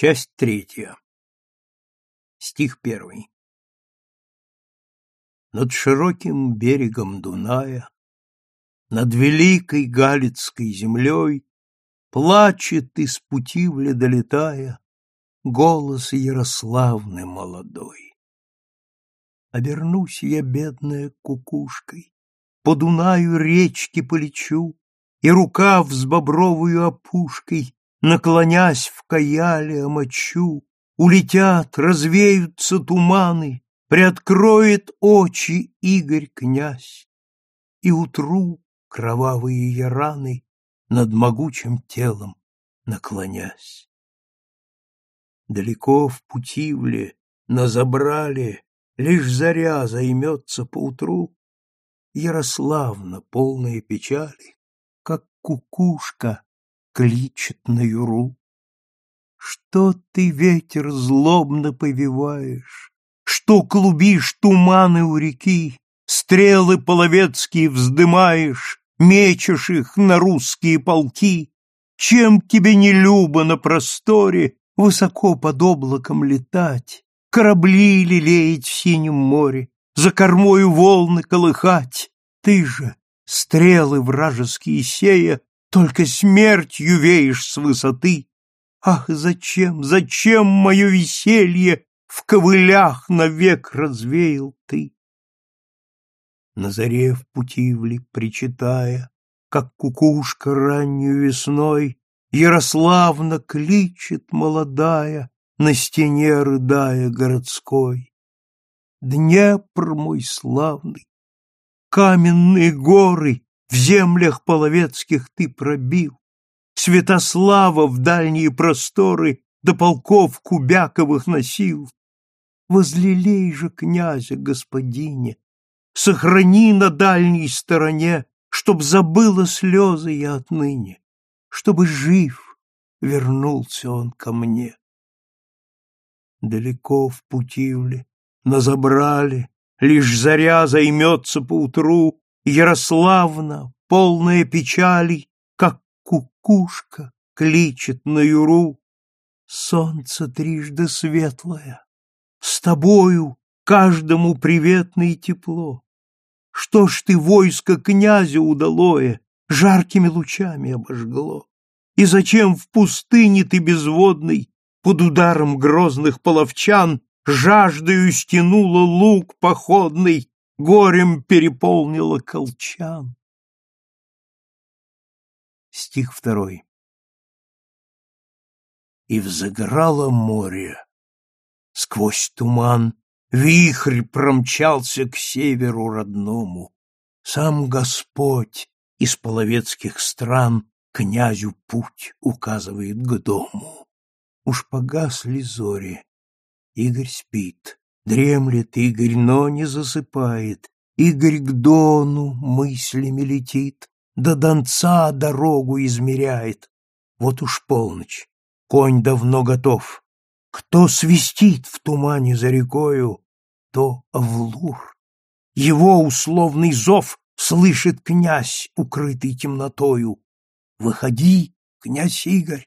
Часть третья. Стих первый. Над широким берегом Дуная, Над великой Галицкой землей Плачет из Путивля долетая Голос Ярославны молодой. Обернусь я, бедная кукушкой, По Дунаю речки полечу, И рукав с бобровую опушкой наклонясь в каяле омочу, улетят, развеются туманы, приоткроет очи Игорь князь, и утру кровавые я над могучим телом наклонясь. Далеко в Путивле, на Забрале, лишь заря займется поутру, Ярославна, полная печали, как кукушка кличет на юру. Что ты, ветер, злобно повиваешь, Что клубишь туманы у реки, Стрелы половецкие вздымаешь, Мечешь их на русские полки? Чем тебе не любо на просторе Высоко под облаком летать, Корабли лелеять в синем море, За кормою волны колыхать? Ты же, стрелы вражеские сея, только смертью веешь с высоты. Ах, зачем, зачем мое веселье В ковылях навек развеял ты? На заре в путивле причитая, Как кукушка раннюю весной, Ярославна кличет молодая, На стене рыдая городской. Днепр мой славный, каменные горы в землях половецких ты пробил, Святослава в дальние просторы до полков Кубяковых носил. Возлелей же князя, господине, Сохрани на дальней стороне, Чтоб забыла слезы я отныне, Чтобы жив вернулся он ко мне. Далеко в Путивле, на Забрале, Лишь заря займется поутру, Ярославна, полная печали, как кукушка, кличет на юру. Солнце трижды светлое, с тобою каждому приветно и тепло. Что ж ты войско князя удалое жаркими лучами обожгло? И зачем в пустыне ты безводный под ударом грозных половчан жаждою стянула лук походный горем переполнила колчан. Стих второй. И взыграло море. Сквозь туман вихрь промчался к северу родному. Сам Господь из половецких стран князю путь указывает к дому. Уж погасли зори, Игорь спит. Дремлет Игорь, но не засыпает. Игорь к Дону мыслями летит, До Донца дорогу измеряет. Вот уж полночь, конь давно готов. Кто свистит в тумане за рекою, то Авлур. Его условный зов слышит князь, укрытый темнотою. Выходи, князь Игорь.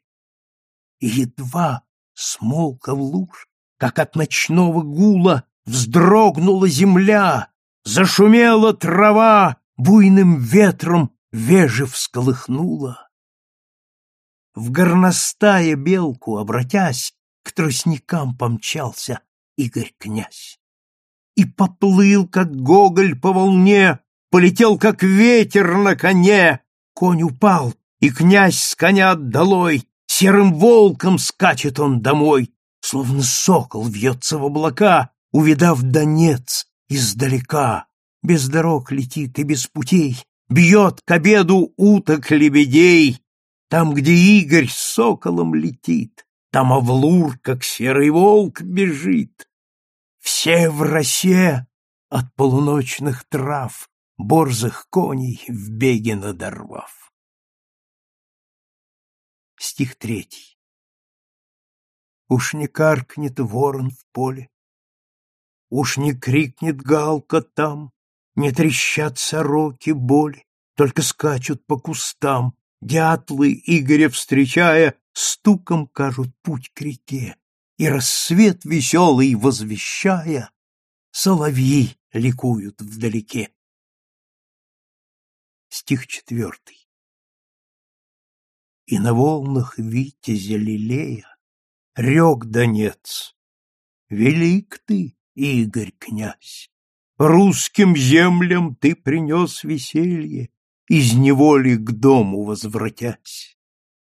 И едва смолк Авлур, как от ночного гула вздрогнула земля, зашумела трава, буйным ветром веже всколыхнула. В горностая белку, обратясь, к тростникам помчался Игорь-князь. И поплыл, как гоголь по волне, полетел, как ветер на коне. Конь упал, и князь с коня долой, серым волком скачет он домой. Словно сокол вьется в облака, увидав Донец издалека. Без дорог летит и без путей, бьет к обеду уток-лебедей. Там, где Игорь соколом летит, там Авлур, как серый волк, бежит. Все в росе от полуночных трав, борзых коней в беге надорвав. Стих третий. Уж не каркнет ворон в поле, Уж не крикнет галка там, Не трещат сороки боли, Только скачут по кустам, Дятлы, Игоря встречая, стуком кажут путь к реке, и рассвет веселый возвещая, соловьи ликуют вдалеке. Стих четвертый. И на волнах витязя лилея рек Донец. Велик ты, Игорь, князь, русским землям ты принес веселье, из неволи к дому возвратясь.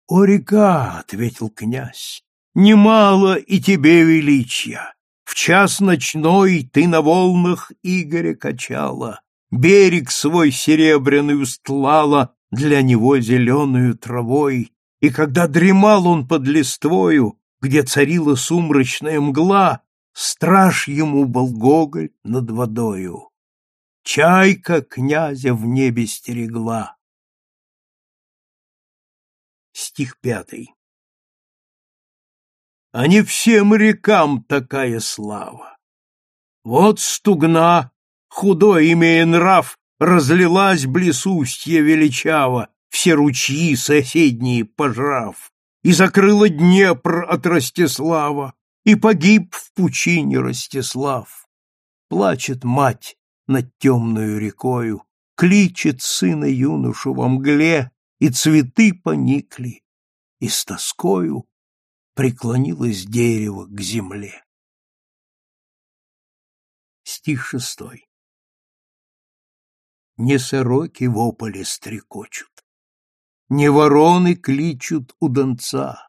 «О, река!» — ответил князь, — «немало и тебе величия. В час ночной ты на волнах Игоря качала, берег свой серебряный устлала для него зеленую травой, и когда дремал он под листвою, где царила сумрачная мгла, страж ему был Гоголь над водою. Чайка князя в небе стерегла. Стих пятый. А не всем рекам такая слава. Вот стугна, худой имея нрав, разлилась близ устья величаво, все ручьи соседние пожрав, и закрыла Днепр от Ростислава, и погиб в пучине Ростислав. Плачет мать над темную рекою, кличет сына юношу во мгле, и цветы поникли, и с тоскою преклонилось дерево к земле. Стих шестой. Не сороки в ополе стрекочут, не вороны кличут у донца,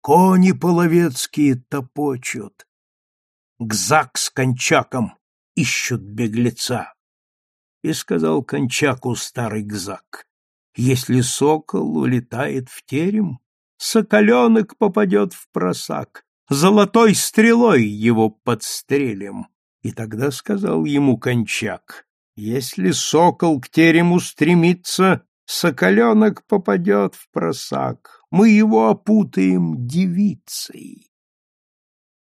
кони половецкие топочут, гзак с кончаком ищут беглеца. И сказал кончаку старый гзак, если сокол улетает в терем, соколенок попадет в просак, золотой стрелой его подстрелим. И тогда сказал ему кончак, если сокол к терему стремится, соколенок попадет в просак, мы его опутаем девицей.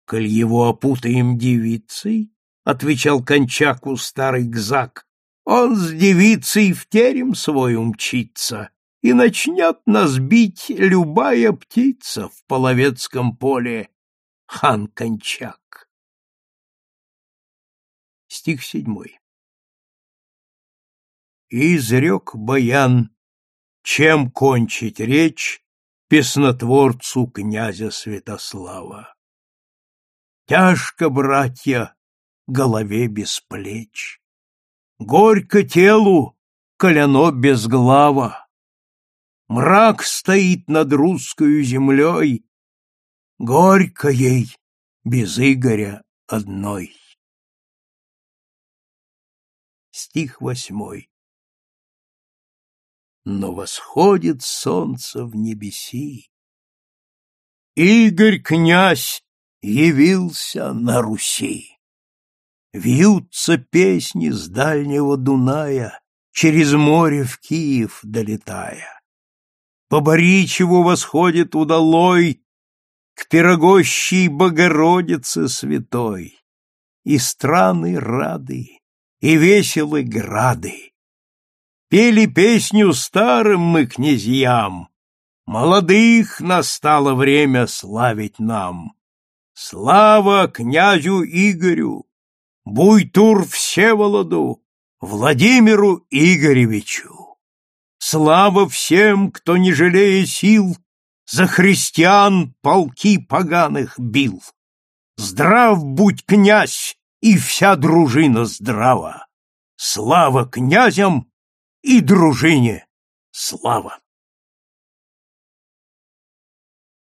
Коль его опутаем девицей, — отвечал кончаку старый гзак, он с девицей в терем свой умчится, и начнет нас бить любая птица в половецком поле, хан Кончак. Стих седьмой. И изрек Баян, чем кончить речь песнотворцу князя Святослава. Тяжко, братья, голове без плеч. Горько телу, коляно безглава. Мрак стоит над русскою землей, Горько ей без Игоря одной. Стих восьмой. Но восходит солнце в небеси. Игорь, князь, явился на Руси. Вьются песни с дальнего Дуная, Через море в Киев долетая. По Боричеву восходит удалой К пирогощей Богородице святой. И страны рады, и веселы грады. Пели песню старым мы князьям, Молодых настало время славить нам. Слава князю Игорю, Буйтур Всеволоду, Владимиру Игоревичу. Слава всем, кто, не жалея сил, За христиан полки поганых бил. Здрав будь князь и вся дружина здрава. Слава князям и дружине слава!